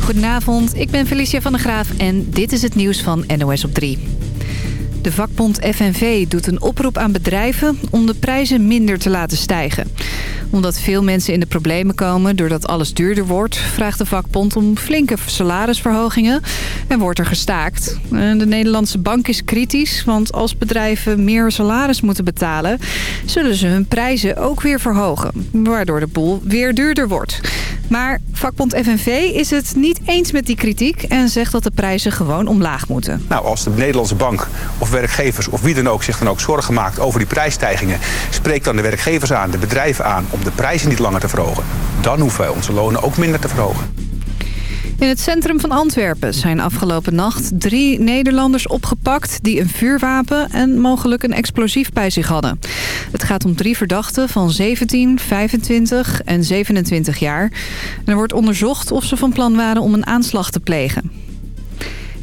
Goedenavond, ik ben Felicia van der Graaf en dit is het nieuws van NOS op 3. De vakbond FNV doet een oproep aan bedrijven om de prijzen minder te laten stijgen. Omdat veel mensen in de problemen komen doordat alles duurder wordt... vraagt de vakbond om flinke salarisverhogingen en wordt er gestaakt. De Nederlandse bank is kritisch, want als bedrijven meer salaris moeten betalen... zullen ze hun prijzen ook weer verhogen, waardoor de boel weer duurder wordt. Maar vakbond FNV is het niet eens met die kritiek... en zegt dat de prijzen gewoon omlaag moeten. Nou, als de Nederlandse bank of werkgevers of wie dan ook zich dan ook zorgen maakt over die prijsstijgingen... spreekt dan de werkgevers aan, de bedrijven aan om de prijzen niet langer te verhogen. Dan hoeven wij onze lonen ook minder te verhogen. In het centrum van Antwerpen zijn afgelopen nacht drie Nederlanders opgepakt... die een vuurwapen en mogelijk een explosief bij zich hadden. Het gaat om drie verdachten van 17, 25 en 27 jaar. er wordt onderzocht of ze van plan waren om een aanslag te plegen.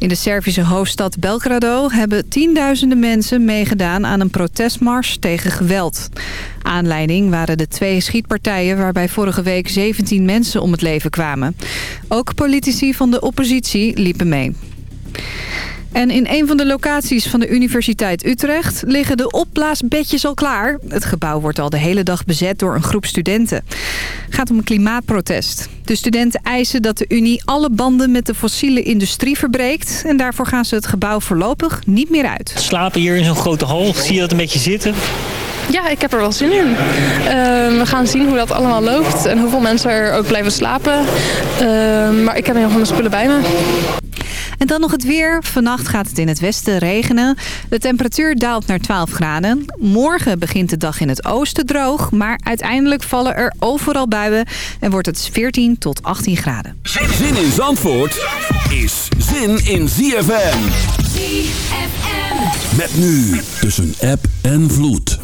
In de Servische hoofdstad Belgrado hebben tienduizenden mensen meegedaan aan een protestmars tegen geweld. Aanleiding waren de twee schietpartijen waarbij vorige week 17 mensen om het leven kwamen. Ook politici van de oppositie liepen mee. En in een van de locaties van de Universiteit Utrecht liggen de opblaasbedjes al klaar. Het gebouw wordt al de hele dag bezet door een groep studenten. Het gaat om een klimaatprotest. De studenten eisen dat de Unie alle banden met de fossiele industrie verbreekt. En daarvoor gaan ze het gebouw voorlopig niet meer uit. Slapen hier in zo'n grote hal. Zie je dat een beetje zitten? Ja, ik heb er wel zin in. Ehm, we gaan zien hoe dat allemaal loopt en hoeveel mensen er ook blijven slapen. Ehm, maar ik heb heel veel mijn spullen bij me. En dan nog het weer. Vannacht gaat het in het westen regenen. De temperatuur daalt naar 12 graden. Morgen begint de dag in het oosten droog. Maar uiteindelijk vallen er overal buien. En wordt het 14 tot 18 graden. Zin in Zandvoort is zin in ZFM. ZFM. Met nu tussen app en vloed.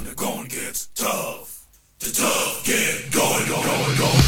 Tough, the tough, get going, going, going.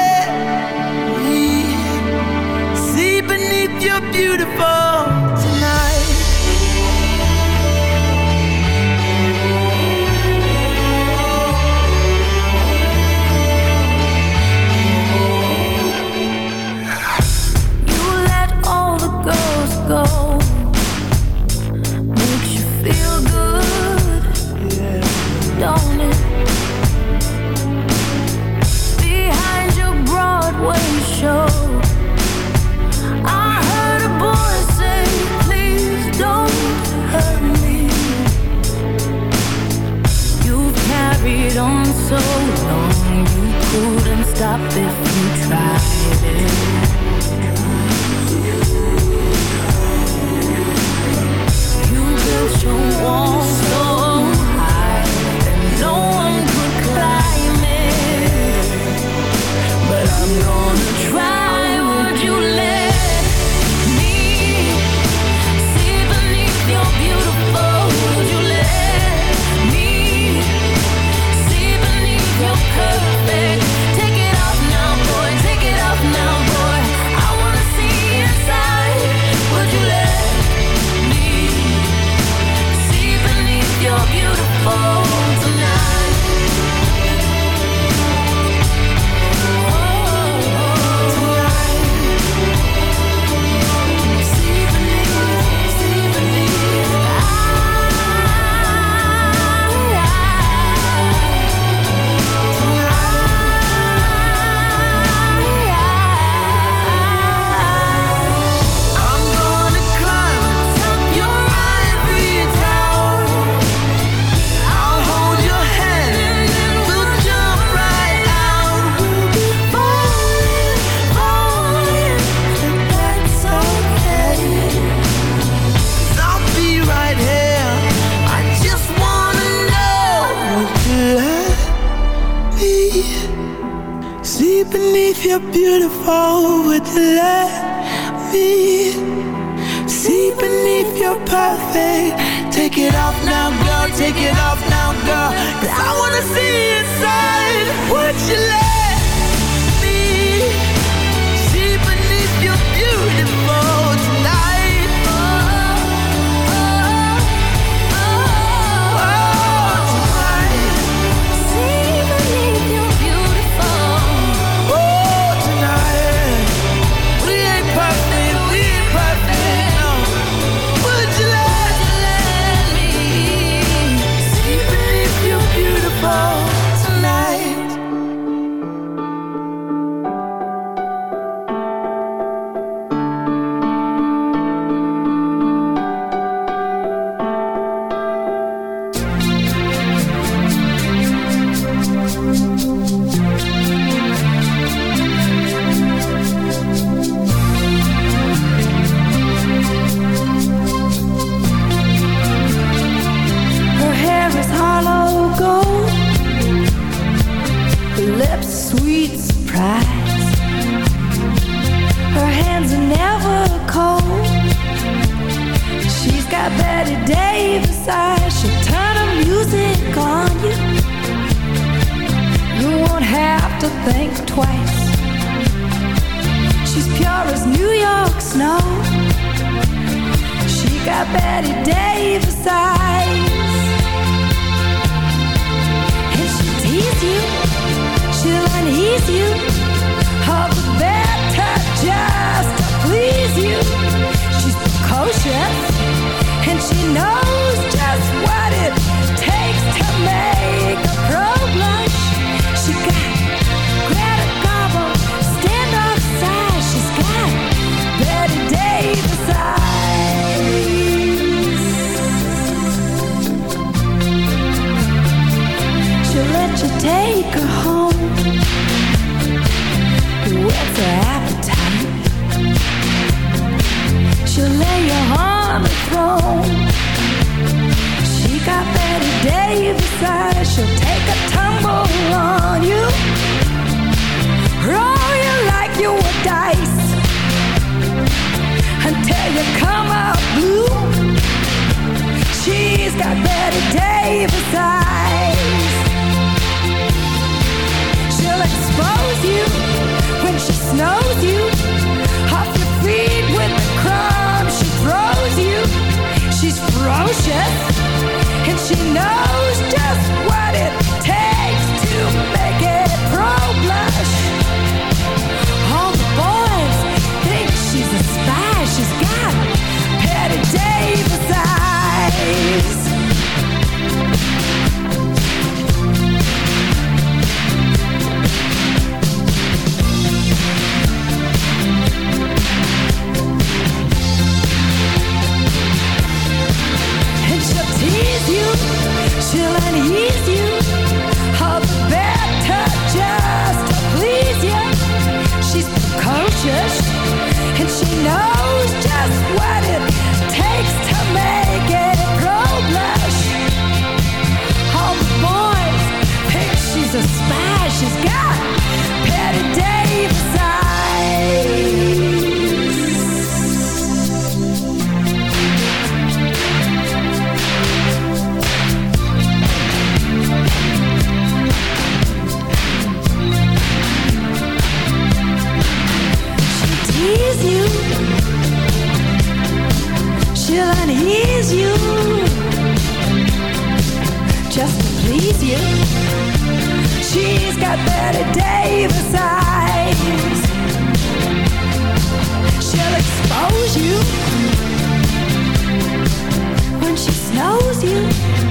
you're beautiful stop if you tried it. You built your wall expose you when she snows you.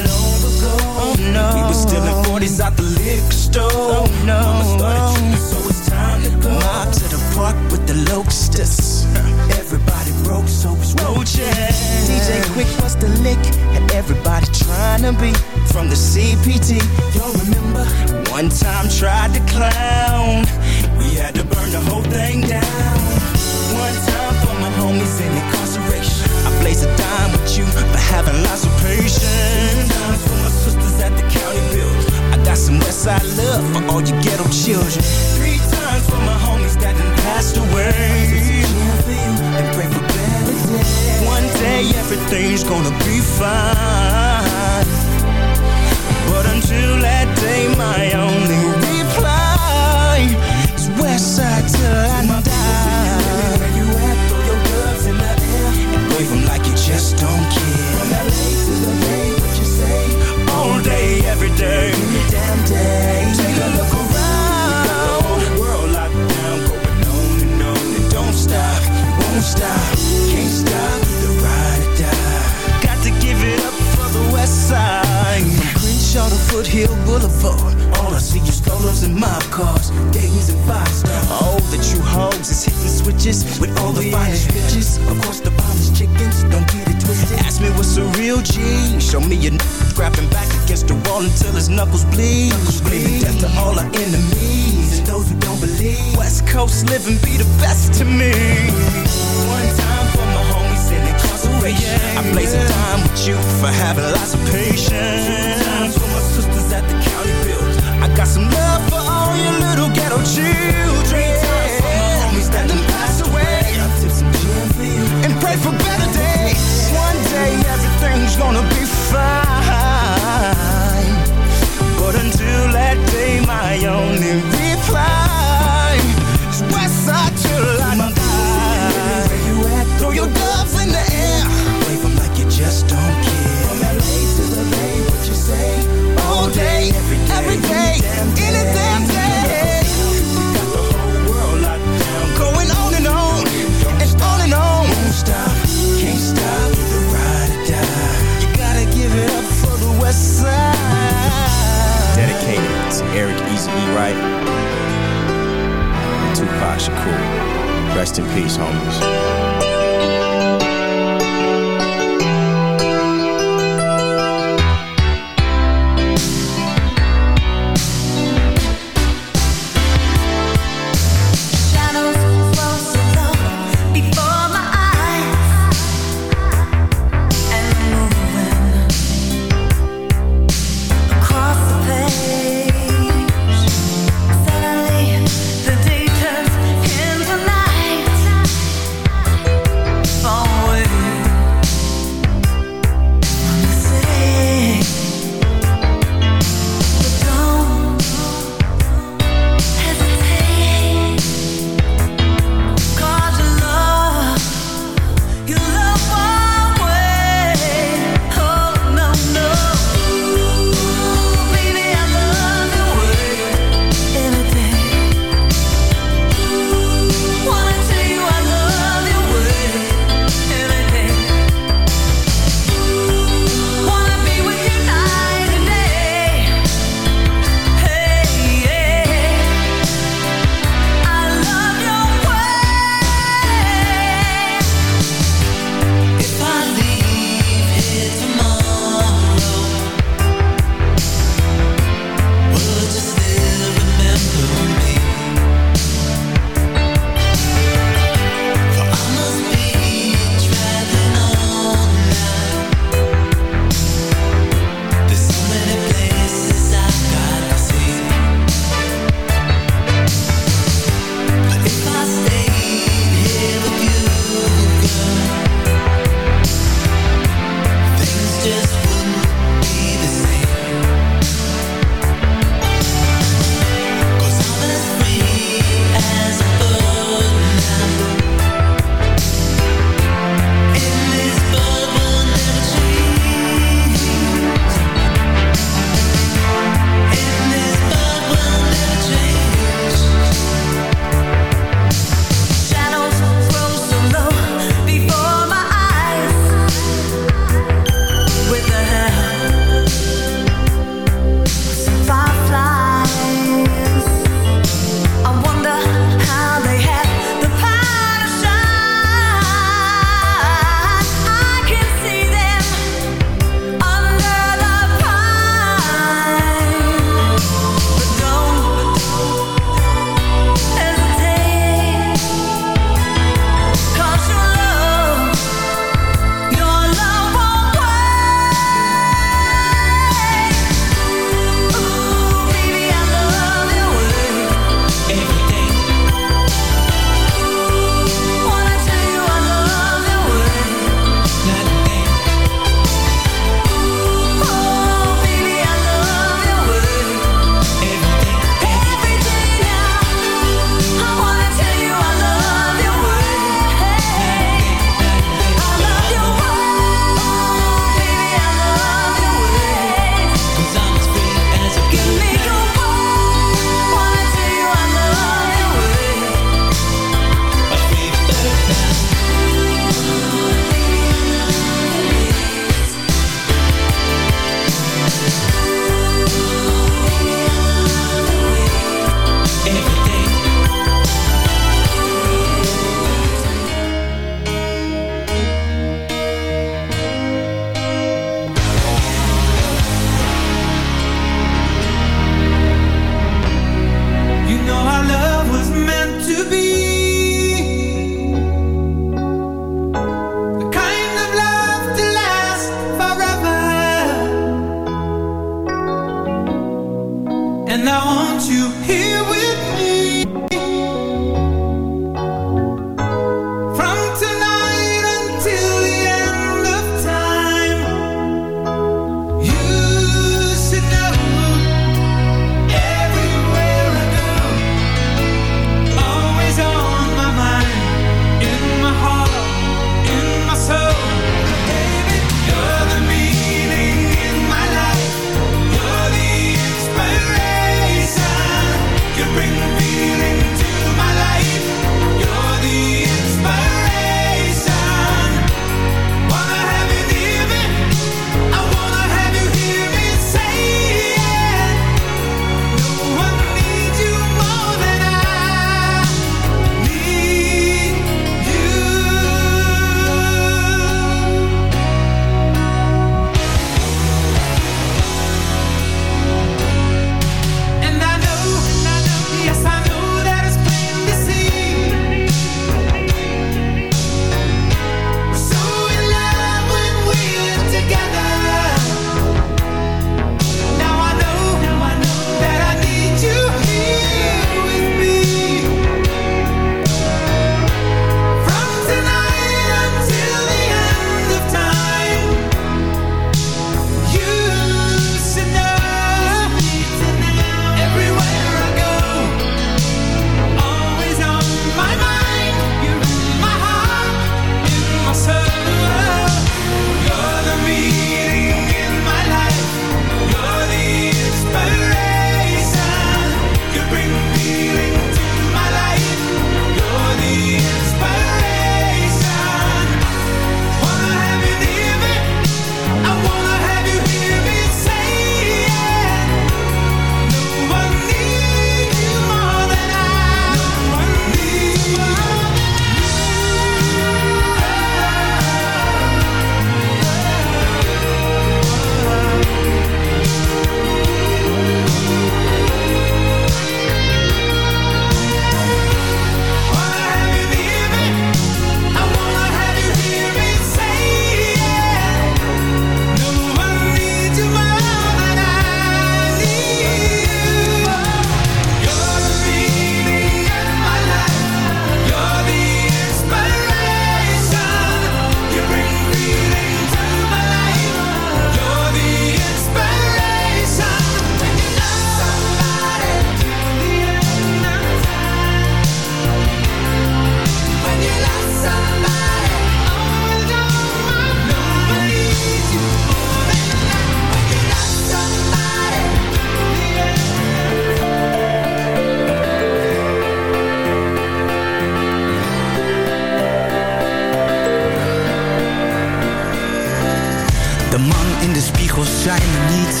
spiegel zei me niets.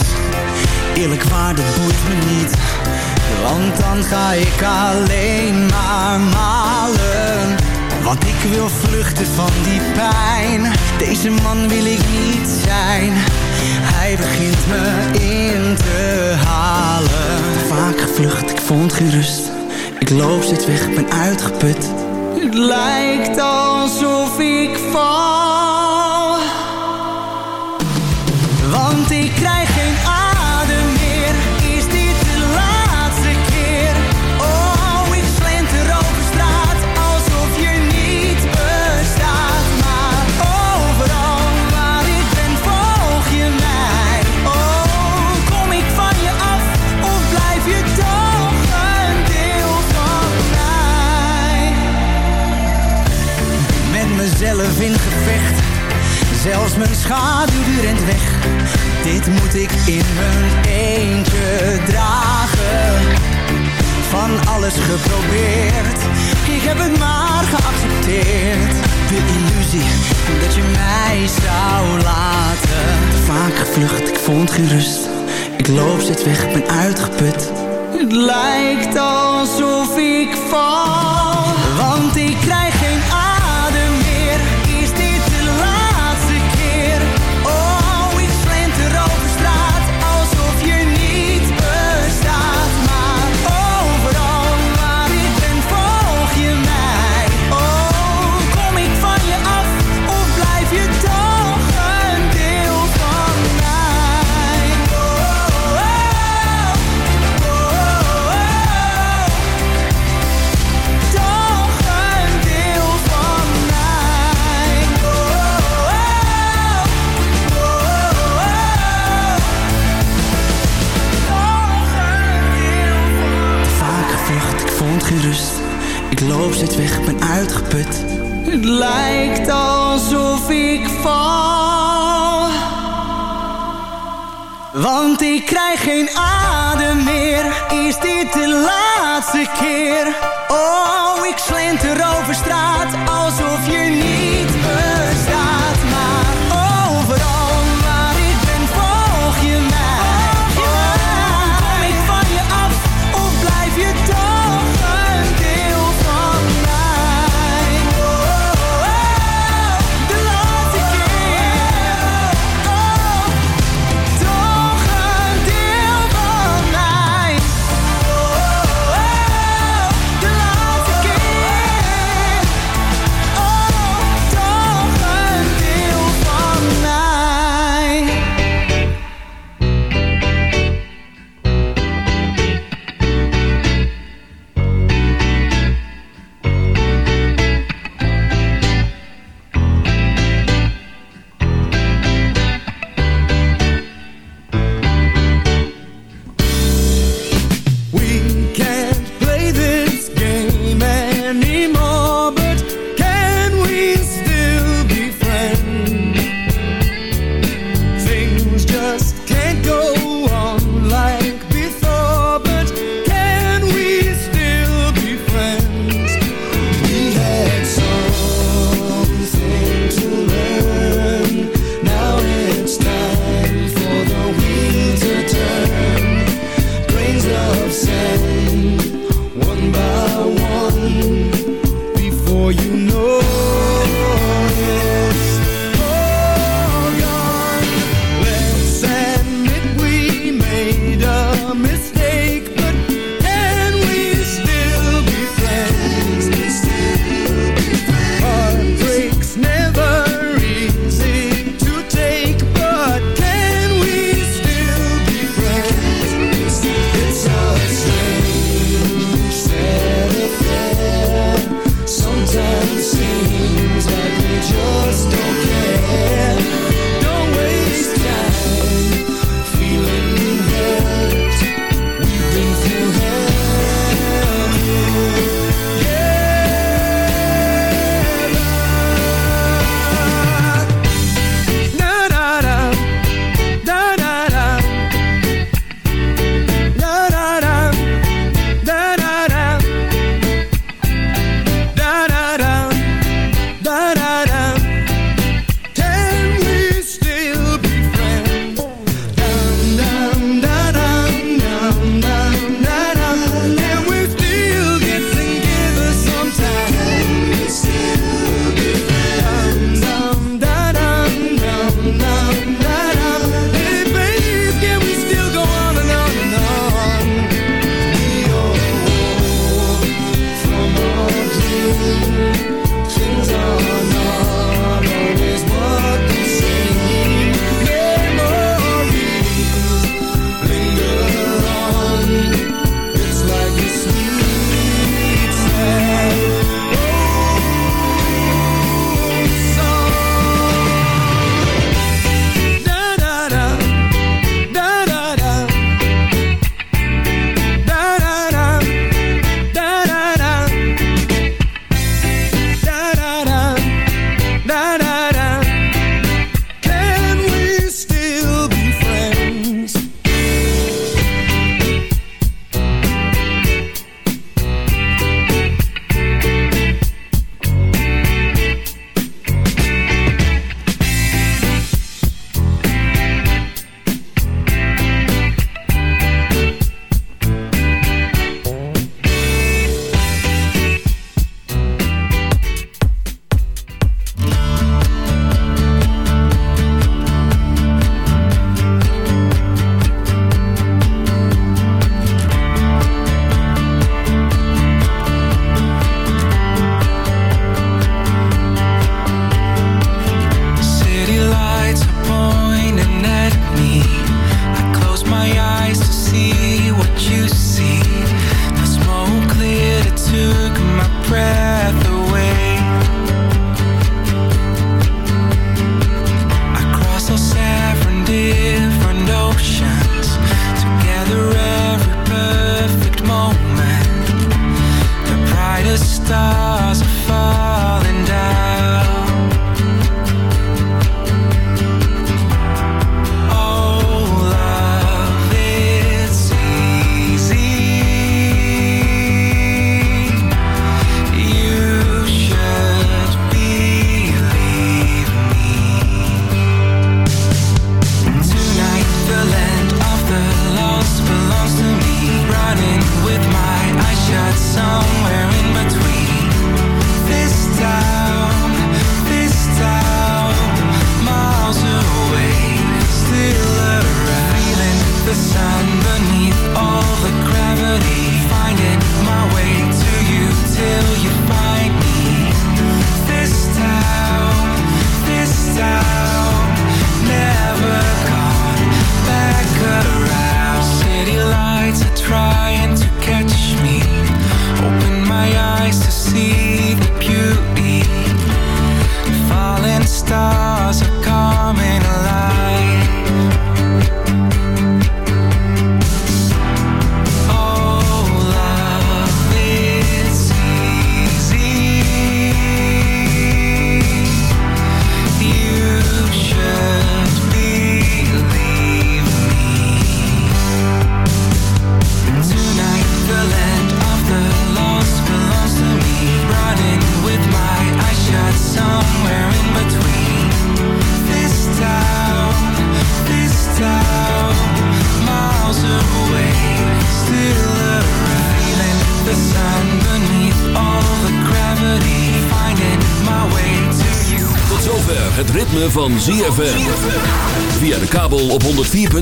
Eerlijk waar, dat boeit me niet. Want dan ga ik alleen maar malen. Want ik wil vluchten van die pijn. Deze man wil ik niet zijn. Hij begint me in te halen. Vaak gevlucht, ik vond geen rust. Ik loop steeds weg, ben uitgeput. Het lijkt alsof ik val. Ik krijg geen adem meer. Is dit de laatste keer? Oh, ik slenter over straat alsof je niet bestaat. Maar overal waar ik ben, volg je mij. Oh, kom ik van je af of blijf je toch een deel van mij? Met mezelf in gevecht. Zelfs mijn schaduw die rent weg. Dit moet ik in mijn eentje dragen. Van alles geprobeerd. Ik heb het maar geaccepteerd. De illusie dat je mij zou laten. Vaak gevlucht, ik vond geen rust. Ik loop steeds weg, ben uitgeput. Het lijkt alsof ik val. Want ik krijg